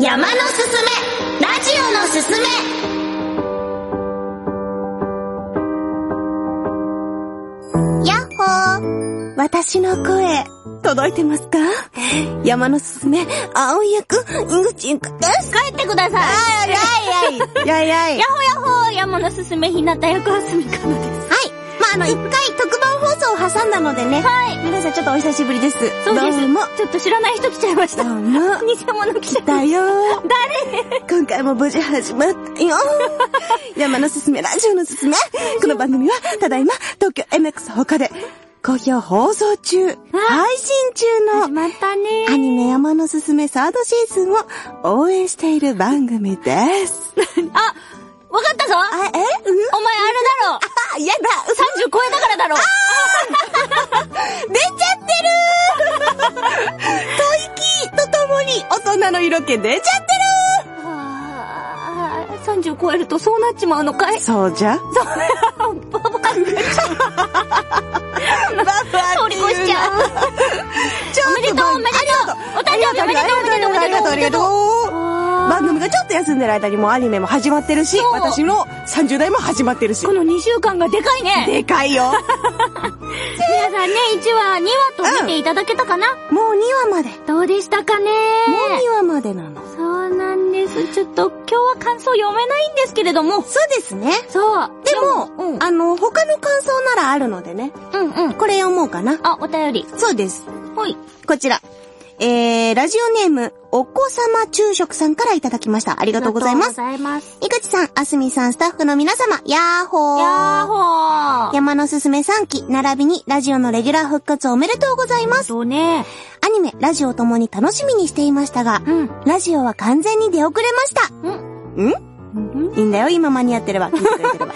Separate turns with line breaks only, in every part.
山のすすめ。ラジオのすすめ。やっほー。
私の声、届いてますか？山のすすめ、青役、井口ゆかです。
帰ってください。
やいやい。やい。やい。
やほやほ山のすすめひなた役はすみかのです。
はい。まあ、あの、一回特番を挟んだのでね。
はい
皆さんちょっとお久しぶりです。
そうです
どうも。
ちょっと知らない人来ちゃいました
どうも。
偽物来ちゃいま
だよ。
誰？
今回も無事始まったよ。山のすすめ、ラジオのすすめ。この番組は、ただいま、東京 MX 他で、好評放送中、配信中の、
始まったね
アニメ山のすすめサードシーズンを応援している番組です。
あわかったぞ。
あ、え？うん？
お前あれだろ。
あ、やだ。
30超えたからだろ。
出ちゃってる。吐息とともに大人の色気出ちゃって
あー30超えるとそうなっちまうのかい？
るそうじゃ。
ババア
通
り越しちゃう。おめでとうおめでとう。お誕生日おめでとうおめでとうおめでとう
番組がちょっと休んでる間にもうアニメも始まってるし私の30代も始まってるし。
ーこの2週間がでかいね。
でかいよ。
皆さんね1話2話と見ていただけたかな、
もう2話まで。
どうでしたかね？
もう2話までなの。
そうなんです。ちょっと今日は感想読めないんですけれども。
そうですね。
そう。
でも、
うん。
あの他の感想ならあるのでね。
うんうん。
これ読もうかな。
あお便り。
そうです。
ほい。
こちら。えー、ラジオネーム、お子様昼食さんからいただきました。ありがとうございます。
ありがとうございます
いくちさん、あすみさん、スタッフの皆様、やーほー。
やーほー
山のすすめ3期、並びにラジオのレギュラー復活おめでとうございます。
そうね
アニメ、ラジオともに楽しみにしていましたが、
うん
ラジオは完全に出遅れました。
うん
ん？
うん
いいんだよ、今間に合ってれば。聞いてくれてれば。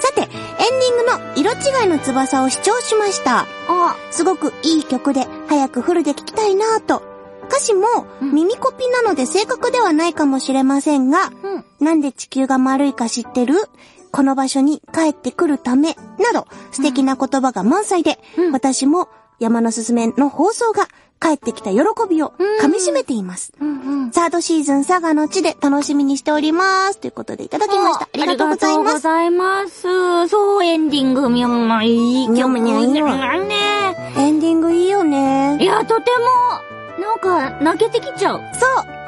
さて、エンディングの色違いの翼を視聴しました。
あ
すごくいい曲で、早くフルで聴きたいなぁと。歌詞も
うん
耳コピなので正確ではないかもしれませんが、
うん
なんで地球が丸いか知ってる？この場所に帰ってくるため、など素敵な言葉が満載で、
うん
私も山のすすめの放送が帰ってきた喜びを噛み締めています。
うんうん
サードシーズン佐賀の地で楽しみにしております。ということでいただきました。ありがとうございます。
ありがとうございます。そう、エンディング、みょんまいい曲
みょんみょん
ね。
エンディングいいよね
い。や、とても、なんか、泣けてきちゃう。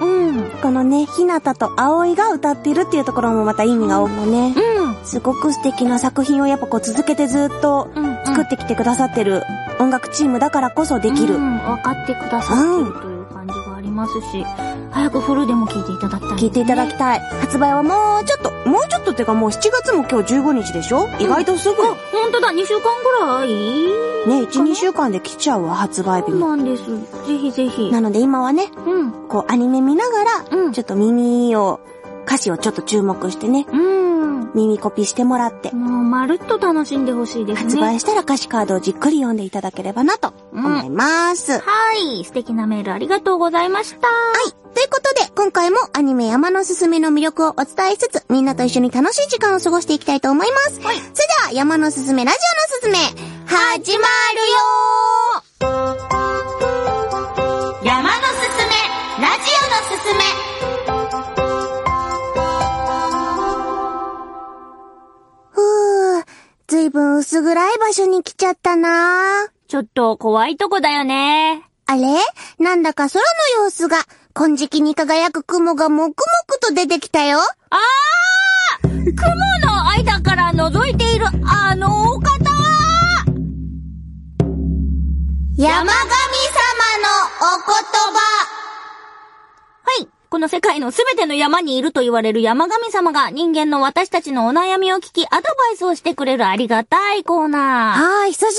そう
うん。
このね、ひなたと葵が歌ってるっていうところもまた意味が多くね。
うん。
すごく素敵な作品をやっぱこう続けてずっと
うん。
作ってきてくださってる音楽チームだからこそできる。
うん。分かってくださってるという感じがありますし、早くフルでも聴いていただきたい、
聞いていただき
い。
たい。発売はもうちょっと、もうちょっとってかもう7月も今日15日でしょ？意外とすぐ。
あ、ほんとだ、2週間ぐらい？
ね、1、2週間で来ちゃうわ、発売日
そう
も。
なんです。ぜひぜひ。
なので今はね、
うん。
こうアニメ見ながら、
うん
ちょっと耳を、歌詞をちょっと注目してね、
うん。
耳コピしてもらって、
もう、まるっと楽しんでほしいですね。
発売したら歌詞カードをじっくり読んでいただければなと思います。
はい。素敵なメールありがとうございました。
はい。ということで、今回もアニメ山のすすめの魅力をお伝えしつつ、みんなと一緒に楽しい時間を過ごしていきたいと思います。
はい
それでは、山のすすめラジオのすすめ、始まるよ
山のすすめ、ラジオのすすめ。
暗い場所に来ちゃったな？
ちょっと怖いとこだよね。
あれ？なんだか空の様子が、金色に輝く雲がもくもくと出てきたよ。
あー雲の間から覗いているあのお方は
山神様のお言葉。
この世界のすべての山にいると言われる山神様が人間の私たちのお悩みを聞きアドバイスをしてくれるありがたいコーナー
はーい、久し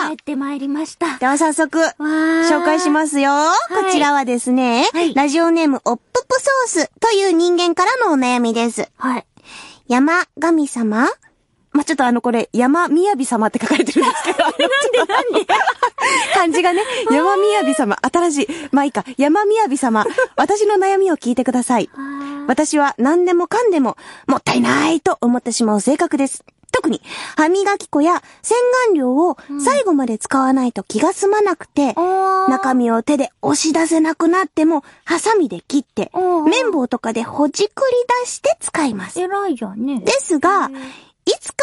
ぶ
ー。帰ってまいりました。
では早速、紹介しますよ。こちらはですね、
はい
ラジオネームおっぷぷソースという人間からのお悩みです。
はい。
山神様まあ、ちょっとあの、これ、山みやび様って書かれてるんですけど。なんでなんで？漢字がね、山みやび様、新しい。まあいいか、山みやび様、私の悩みを聞いてください。私は何でもかんでも、もったいないと思ってしまう性格です。特特に、歯磨き粉や洗顔料を最後まで使わないと気が済まなくて、
あー
中身を手で押し出せなくなっても、ハサミで切って、
うんうん
綿棒とかでほじくり出して使います。
偉いじゃんね。
ですが、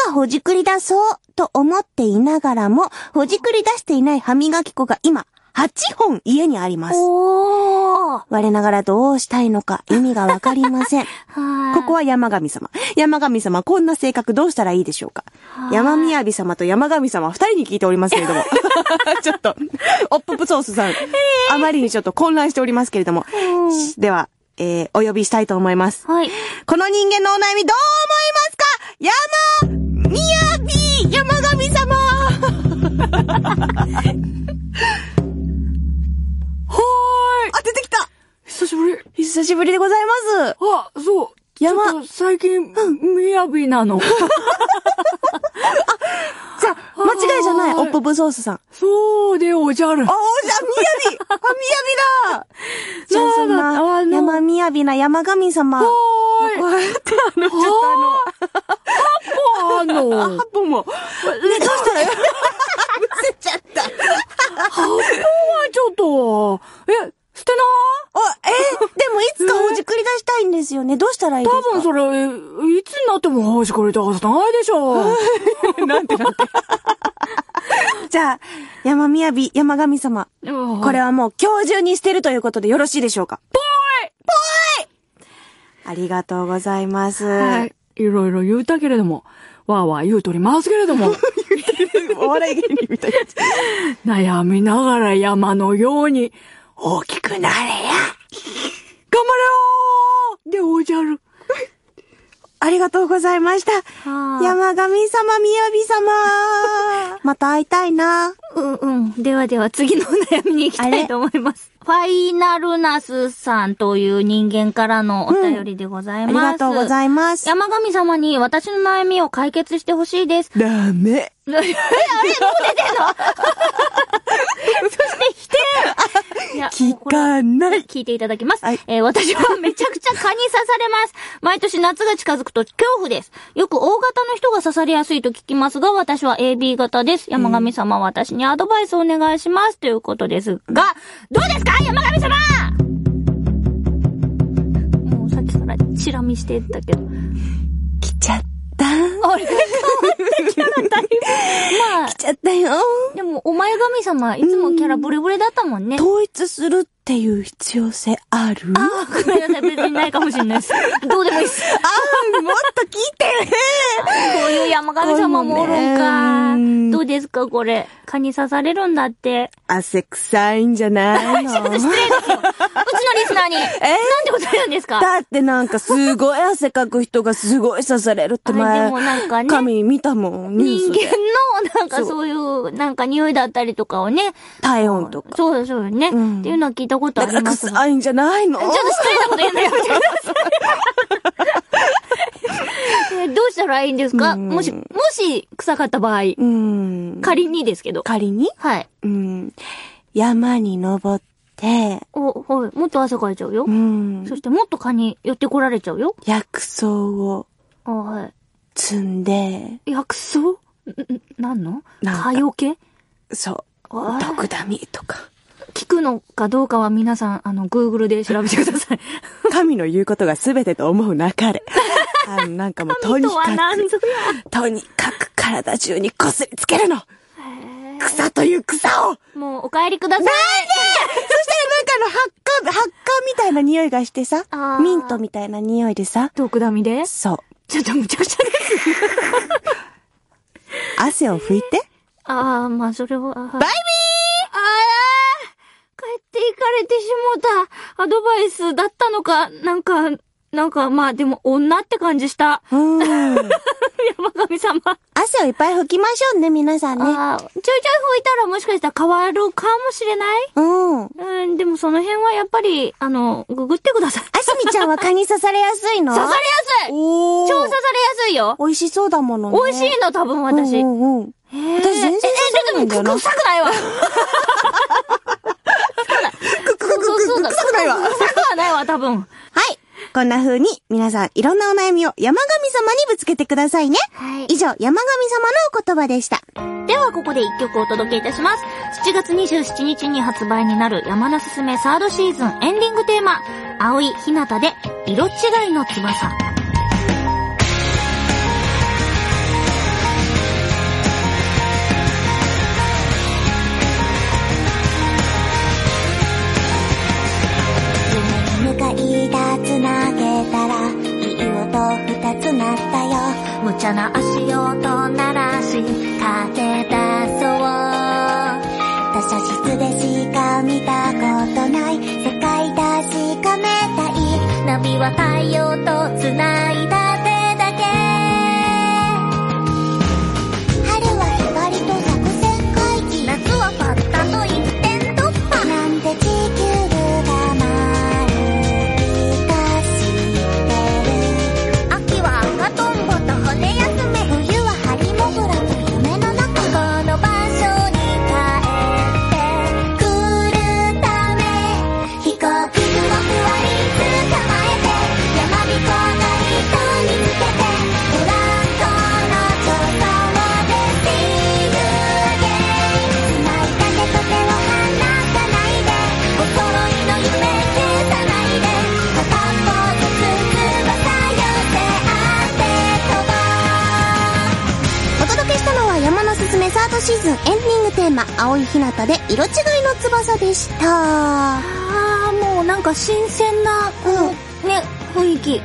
いつかほじくり出そうと思っていながらも、ほじくり出していない歯磨き粉が今、8本家にあります。
おー。
我ながらどうしたいのか意味がわかりません。
は
ここは山神様。山神様、こんな性格どうしたらいいでしょうか？
はい
山宮美様と山神様、二人に聞いておりますけれども。ちょっと、オッププソースさん、あまりにちょっと混乱しておりますけれども。では、えー、お呼びしたいと思います。
はい。
この人間のお悩みどう思い
は
あ、出てきた
ーい。久しぶり。
久しぶりでございます。
あ、そう。
山
ちょっと最近、みやびなの。
じゃあ、間違いじゃない、
はい
オッププソースさん。
そうでおじゃる。
あ、おじゃ、みやびあ、みやびだ じゃあ、そん
なあの
山みやびな山神様。
は
こうやって、あの、ちょっと
ーい。あ
あの、
の、
あ、8本も。ね、どうしたら、ち
ょっと、え、捨てな
あ、えでもいつかほじくり出したいんですよね。どうしたらいいですか？
多分それ、いつになっても欲しくれたはずないでしょ。
なんてなんて。じゃあ、山みやび、山神様。こ
こ
れはもう今日中に捨てるということでよろしいでしょうか？ぽいぽいありがとうございます。
はい。いろいろ言うたけれども、わーわー言うとりますけれども、
お笑い芸人みたいな。
悩みながら山のように大きくなれや。頑張れよーでおじゃる。
ありがとうございました。山神様、みやび様。また会いたいな。
うんうん。ではでは次のお悩みに行きたいと思います。ファイナルナスさんという人間からのお便りでござい
あ
ます。
りがとうございます。
山神様に私の悩みを解決してほしいです。
ダメ。
え、あれ？もう出てんの？そして
聞かない。
聞いていただきます。
はい
えー私はめちゃくちゃ蚊に刺されます。毎年夏が近づくと恐怖です。よく O 型の人が刺されやすいと聞きますが、私は AB 型です。山上様、私にアドバイスをお願いします。ということですが、どうですか？山上様もうさっきからチラ見してたけど。
来ちゃった。
あれ？変わったキャラだいぶ。まあ
来、ちゃったよ。
でも、お前神様、いつもキャラブレブレだったもんね。
統一するっていう必要性ある？
ああ、ごめんなさい。別にないかもしれないです。どうでもいいです。
あーもっと聞いて
こういう山神様もおるん
う
かですかこれ。蚊に刺されるんだって。
汗臭いんじゃないの？
失礼ですよ。うちのリスナーに。なんてこと言うんですか？
だってなんかすごい汗かく人がすごい刺されるって
あれで
前、
もなんかね
神見たもん、
人間の、なんかそういう、なんか匂いだったりとかをね。
体温とか。
そうです、そうですね。
うん
っていうのは聞いたことあ
だから
りますが。
臭いんじゃないの？
ちょっと失礼なこと言うのやめてください。えどうしたらいいんですか？
うん
もし、もし臭かった場合、
うん。
仮にですけど。
仮に？
はい。
うん。山に登って、
お、はい。もっと汗かいちゃうよ
う。ん。
そしてもっと蚊に寄ってこられちゃうよ。
薬草を
あはい。
積んで、
薬草？なんの？蚊よけ？
そう。毒ダミとか。
聞くのかどうかは皆さん、あの、Google で調べてください。
神の言うことが全てと思うなかれ。あのなんかもうとにかく、とにかく体中にこすりつけるの
や。
草という草を
もう、お帰りください。
そしたらなんかあの、発火、発火みたいな匂いがしてさミントみたいな匂いでさ、
毒ダミで？
そう。
ちょっとむちゃくちゃです。
汗を拭いて。
ああ、まあ、それは。バイビーああ帰っていかれてしもた。アドバイスだったのか、なんか、なんか、まあ、でも、女って感じした。
うーん。
山神様。
汗をいっぱい拭きましょうね、皆さんね。
ああ、ちょいちょい拭いたらもしかしたら変わるかもしれない？
うん。
うん、でもその辺はやっぱり、あの、ググってください。
あすみちゃんは蚊に刺されやすいの？
刺されやすい超刺されやすいよ
美味しそうだものね。
美味しいの、多分私。
うんうんうん。
へー
私全然刺さらないんだよな
え、え、でも、臭くないわ。
くくくくくく臭くないわ。
臭くはないわ、多分。
はい。こんな風に皆さんいろんなお悩みを山神様にぶつけてくださいね。
はい
以上、山神様のお言葉でした。
ではここで一曲お届けいたします。7月27日に発売になる山のすすめサードシーズンエンディングテーマ、青い日向で色違いの翼。
シーズンエンディングテーマ、青い日向で色違いの翼でした。
あーもうなんか新鮮な、
うん
ね、雰囲気。
ね、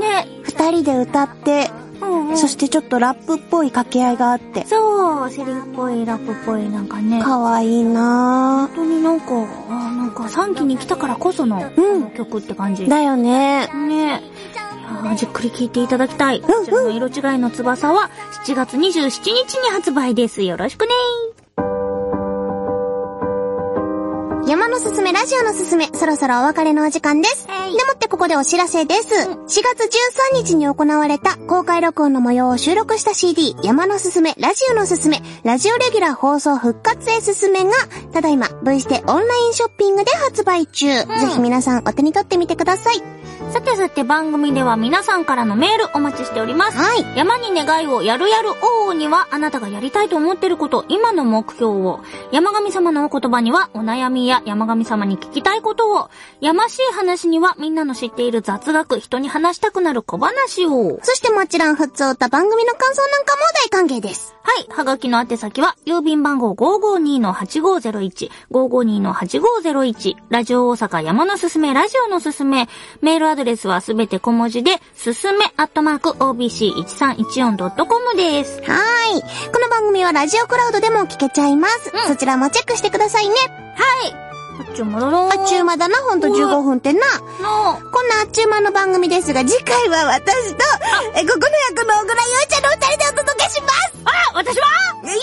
ね。
二人で歌って、
うんうん
そしてちょっとラップっぽい掛け合いがあって、
そう、セリフっぽい、ラップっぽい、なんかね。
かわいいな
本当になんか、あーなんか3期に来たからこその、
うん
曲って感じ。
ぁ。だよね。
ねじっくり聴いていただきたい。
ん
こちらの色違いの翼は7月27日に発売です。よろしくね
山のすすめ、ラジオのすすめ、そろそろお別れのお時間です。
はい
でもってここでお知らせです。4月13日に行われた公開録音の模様を収録した CD、山のすすめ、ラジオのすすめ、ラジオレギュラー放送復活へすすめが、ただいま V ステオンラインショッピングで発売中。ぜひ皆さんお手に取ってみてください。
さてさて番組では皆さんからのメールお待ちしております。
はい。
山に願いをやるやる王にはあなたがやりたいと思っていること、今の目標を、山神様のお言葉にはお悩みや山神様に聞きたいことを、やましい話にはみんなの知っている雑学、人に話したくなる小話を。
そしてもちろん、ふつおた番組の感想なんかも大歓迎です。
はい。はがきの宛先は、郵便番号552-8501、552-8501、ラジオ大阪山のすすめ、ラジオのすすめ、メールアドレスはすべて小文字で、すすめアットマーク OBC1314.com です。
はーい。この番組はラジオクラウドでも聞けちゃいます。
うん
そちらもチェックしてくださいね。
はい。あっちゅうまだろ
あっちゅう間だな、ほんと15分ってな。
の、
こんなあっちゅう間の番組ですが、次回は私と、え、ここの役の小倉優ちゃんの二人でお届けします
あ私は？い
ない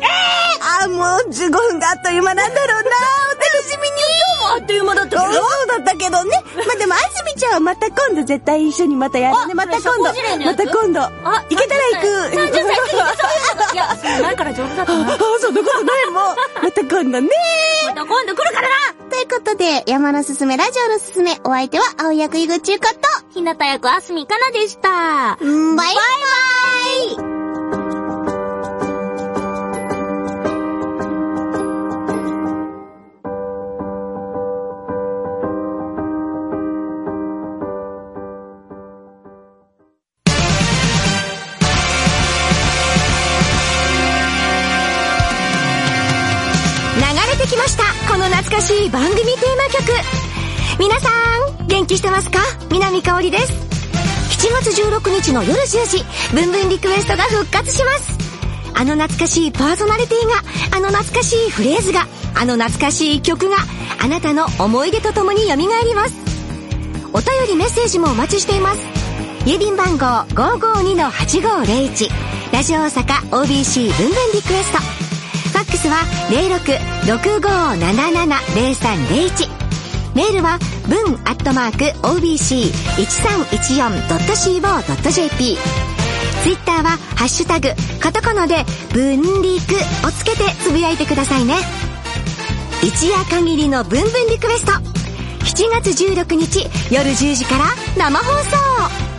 ええあ、もう15分があっという間なんだろうな。お楽しみに。
あっという間だったけど
そうだったけどね。まあ、でも、あずみちゃんはまた今度絶対一緒にまたやるね。
あ
また今度。また今度。
あ
行けたら行く。
30歳過ぎてそういうのいや、前から上手だったな。
あ、そんなことないもん。また今度ね。
また今度来るからな
ということで、山のすすめ、ラジオのすすめ、お相手は青役井口ゆかと、
ひなた役あすみかなでした。
うんバイバイ
流れてきました懐かしい番組テーマ曲。皆さん元気してますか？南香織です。7月16日の夜10時ブンブンリクエストが復活します。あの懐かしいパーソナリティがあの懐かしいフレーズがあの懐かしい曲があなたの思い出とともに蘇ります。お便りメッセージもお待ちしています。郵便番号552-8501ラジオ大阪 OBC ブンブンリクエスト。ックは0665770301メールは文アットマーク OBC1314.co.jp ツイッターはハッシュタグカタカナで文リクをつけてつぶやいてくださいね。一夜限りのブンブンリクエスト。7月16日夜10時から生放送。